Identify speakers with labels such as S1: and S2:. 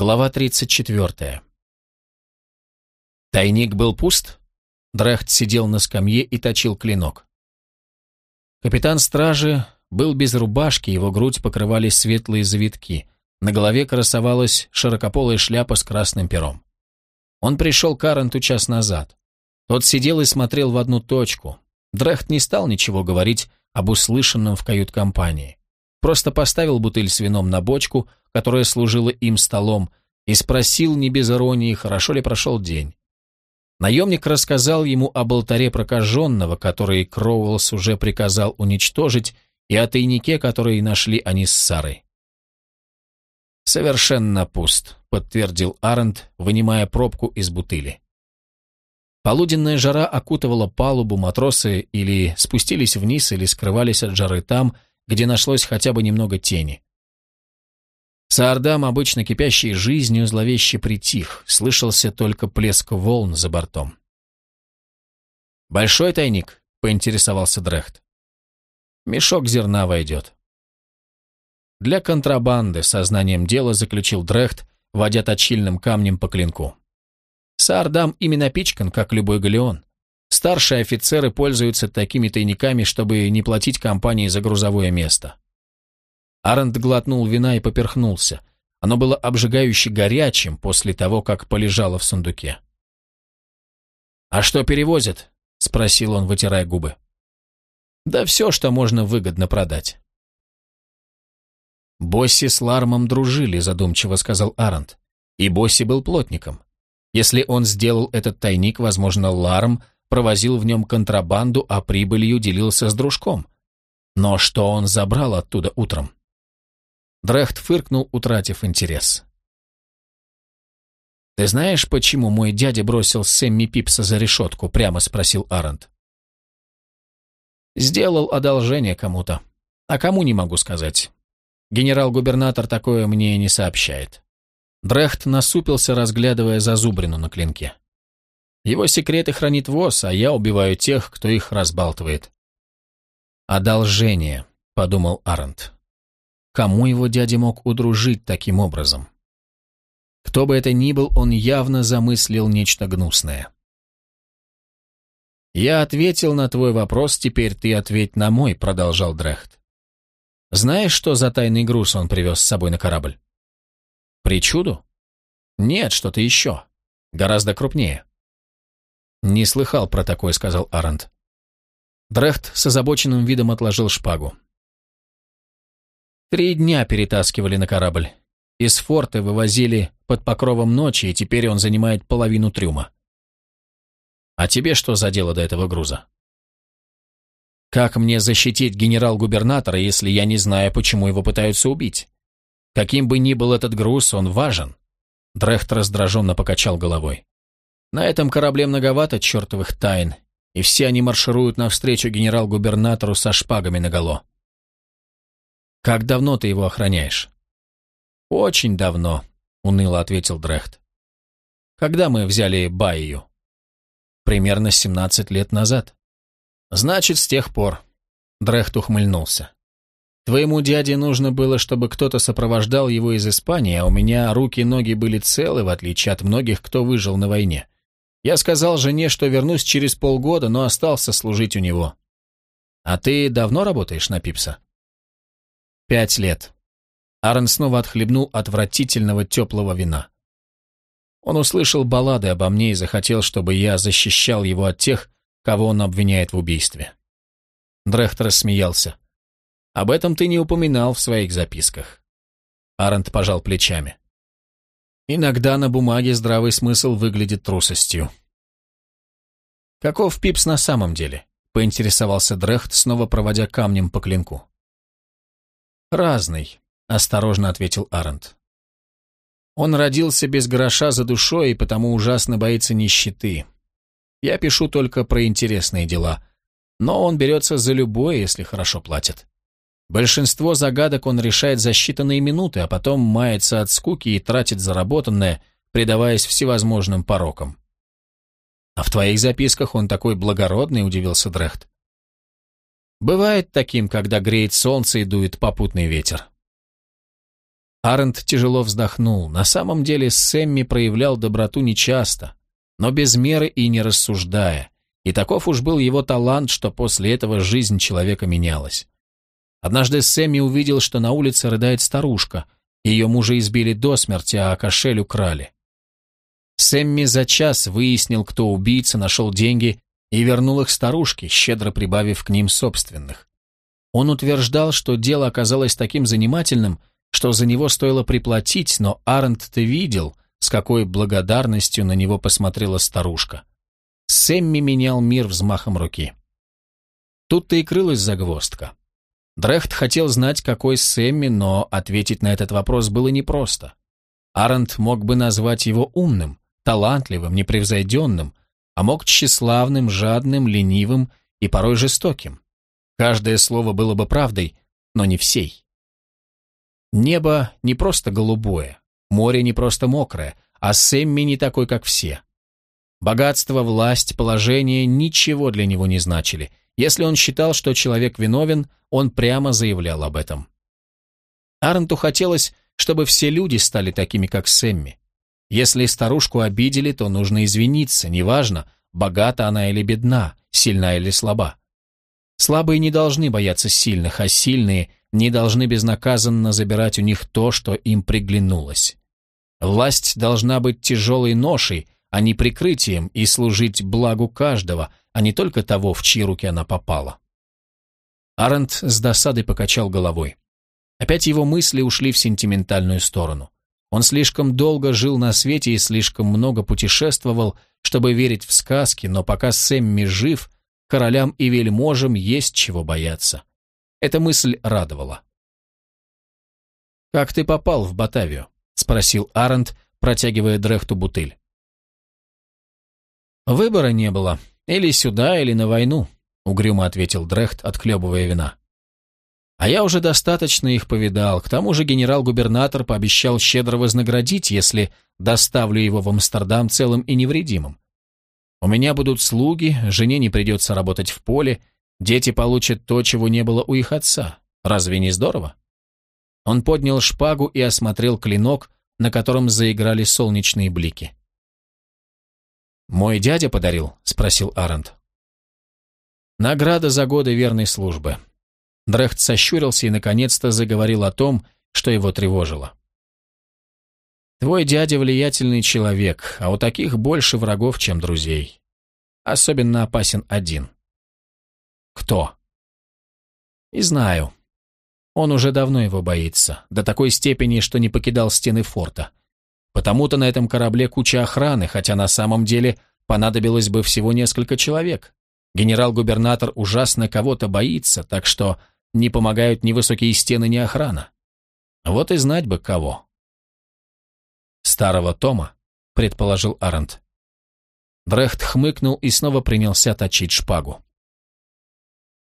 S1: Глава 34. Тайник был пуст. Дрехт сидел на скамье и точил клинок. Капитан стражи был без рубашки, его грудь покрывали светлые завитки. На голове красовалась широкополая шляпа с красным пером. Он пришел к Аренту час назад. Тот сидел и смотрел в одну точку. Дрехт не стал ничего говорить об услышанном в кают-компании. Просто поставил бутыль с вином на бочку, которая служила им столом, и спросил не без иронии, хорошо ли прошел день. Наемник рассказал ему об алтаре прокаженного, который Кроуэллс уже приказал уничтожить, и о тайнике, который нашли они с Сарой. «Совершенно пуст», — подтвердил Арент, вынимая пробку из бутыли. Полуденная жара окутывала палубу, матросы или спустились вниз, или скрывались от жары там, где нашлось хотя бы немного тени. Саардам, обычно кипящий жизнью, зловеще притих, слышался только плеск волн за бортом. «Большой тайник?» — поинтересовался Дрехт. «Мешок зерна войдет». Для контрабанды сознанием дела заключил Дрехт, водя точильным камнем по клинку. Саардам именно пичкан, как любой галеон. Старшие офицеры пользуются такими тайниками, чтобы не платить компании за грузовое место. Арент глотнул вина и поперхнулся. Оно было обжигающе горячим после того, как полежало в сундуке. «А что перевозят?» — спросил он, вытирая губы. «Да все, что можно выгодно продать». «Босси с Лармом дружили», — задумчиво сказал Арент. «И Босси был плотником. Если он сделал этот тайник, возможно, Ларм провозил в нем контрабанду, а прибылью делился с дружком. Но что он забрал оттуда утром? Дрехт фыркнул, утратив интерес. «Ты знаешь, почему мой дядя бросил Сэмми Пипса за решетку?» — прямо спросил Арент. «Сделал одолжение кому-то. А кому не могу сказать. Генерал-губернатор такое мне не сообщает». Дрехт насупился, разглядывая зазубрину на клинке. Его секреты хранит ВОЗ, а я убиваю тех, кто их разбалтывает. «Одолжение», — подумал Арент. Кому его дядя мог удружить таким образом? Кто бы это ни был, он явно замыслил нечто гнусное. «Я ответил на твой вопрос, теперь ты ответь на мой», — продолжал Дрехт. «Знаешь, что за тайный груз он привез с собой на корабль?» «Причуду?» «Нет, что-то еще. Гораздо крупнее». «Не слыхал про такое», — сказал Арент. Дрехт с озабоченным видом отложил шпагу. Три дня перетаскивали на корабль. Из форта вывозили под покровом ночи, и теперь он занимает половину трюма. А тебе что за дело до этого груза? Как мне защитить генерал-губернатора, если я не знаю, почему его пытаются убить? Каким бы ни был этот груз, он важен. Дрехт раздраженно покачал головой. На этом корабле многовато чертовых тайн, и все они маршируют навстречу генерал-губернатору со шпагами наголо. Как давно ты его охраняешь? Очень давно, уныло ответил Дрехт. Когда мы взяли Байю? Примерно 17 лет назад. Значит, с тех пор. Дрехт ухмыльнулся. Твоему дяде нужно было, чтобы кто-то сопровождал его из Испании, а у меня руки и ноги были целы, в отличие от многих, кто выжил на войне. Я сказал жене, что вернусь через полгода, но остался служить у него. А ты давно работаешь на Пипса? Пять лет. Аарон снова отхлебнул отвратительного теплого вина. Он услышал баллады обо мне и захотел, чтобы я защищал его от тех, кого он обвиняет в убийстве. Дрехт рассмеялся. «Об этом ты не упоминал в своих записках». Арент пожал плечами. «Иногда на бумаге здравый смысл выглядит трусостью». «Каков Пипс на самом деле?» — поинтересовался Дрехт, снова проводя камнем по клинку. «Разный», — осторожно ответил Арент. «Он родился без гроша за душой и потому ужасно боится нищеты. Я пишу только про интересные дела, но он берется за любое, если хорошо платят. Большинство загадок он решает за считанные минуты, а потом мается от скуки и тратит заработанное, предаваясь всевозможным порокам. «А в твоих записках он такой благородный», — удивился Дрехт. Бывает таким, когда греет солнце и дует попутный ветер. Арент тяжело вздохнул. На самом деле Сэмми проявлял доброту нечасто, но без меры и не рассуждая. И таков уж был его талант, что после этого жизнь человека менялась. Однажды Сэмми увидел, что на улице рыдает старушка. Ее мужа избили до смерти, а кошель украли. Сэмми за час выяснил, кто убийца, нашел деньги и вернул их старушке, щедро прибавив к ним собственных. Он утверждал, что дело оказалось таким занимательным, что за него стоило приплатить, но Арнт-то видел, с какой благодарностью на него посмотрела старушка. Сэмми менял мир взмахом руки. Тут-то и крылась загвоздка. Дрехт хотел знать, какой Сэмми, но ответить на этот вопрос было непросто. Арнт мог бы назвать его умным, талантливым, непревзойденным, а мог тщеславным, жадным, ленивым и порой жестоким. Каждое слово было бы правдой, но не всей. Небо не просто голубое, море не просто мокрое, а Сэмми не такой, как все. Богатство, власть, положение ничего для него не значили. Если он считал, что человек виновен, он прямо заявлял об этом. Арнту хотелось, чтобы все люди стали такими, как Сэмми. Если старушку обидели, то нужно извиниться, неважно, богата она или бедна, сильна или слаба. Слабые не должны бояться сильных, а сильные не должны безнаказанно забирать у них то, что им приглянулось. Власть должна быть тяжелой ношей, а не прикрытием, и служить благу каждого, а не только того, в чьи руки она попала. Арент с досадой покачал головой. Опять его мысли ушли в сентиментальную сторону. Он слишком долго жил на свете и слишком много путешествовал, чтобы верить в сказки, но пока Сэмми жив, королям и вельможам есть чего бояться. Эта мысль радовала. «Как ты попал в Батавию?» — спросил Арент, протягивая Дрехту бутыль. «Выбора не было. Или сюда, или на войну», — угрюмо ответил Дрехт, отхлебывая вина. «А я уже достаточно их повидал. К тому же генерал-губернатор пообещал щедро вознаградить, если доставлю его в Амстердам целым и невредимым. У меня будут слуги, жене не придется работать в поле, Дети получат то, чего не было у их отца. Разве не здорово? Он поднял шпагу и осмотрел клинок, на котором заиграли солнечные блики. «Мой дядя подарил?» — спросил Арент. «Награда за годы верной службы». Дрехт сощурился и наконец-то заговорил о том, что его тревожило. «Твой дядя влиятельный человек, а у таких больше врагов, чем друзей. Особенно опасен один. Кто? Не знаю. Он уже давно его боится, до такой степени, что не покидал стены форта. Потому-то на этом корабле куча охраны, хотя на самом деле понадобилось бы всего несколько человек. Генерал-губернатор ужасно кого-то боится, так что не помогают ни высокие стены, ни охрана. Вот и знать бы кого. Старого Тома, предположил Арент. Брехт хмыкнул и снова принялся точить шпагу.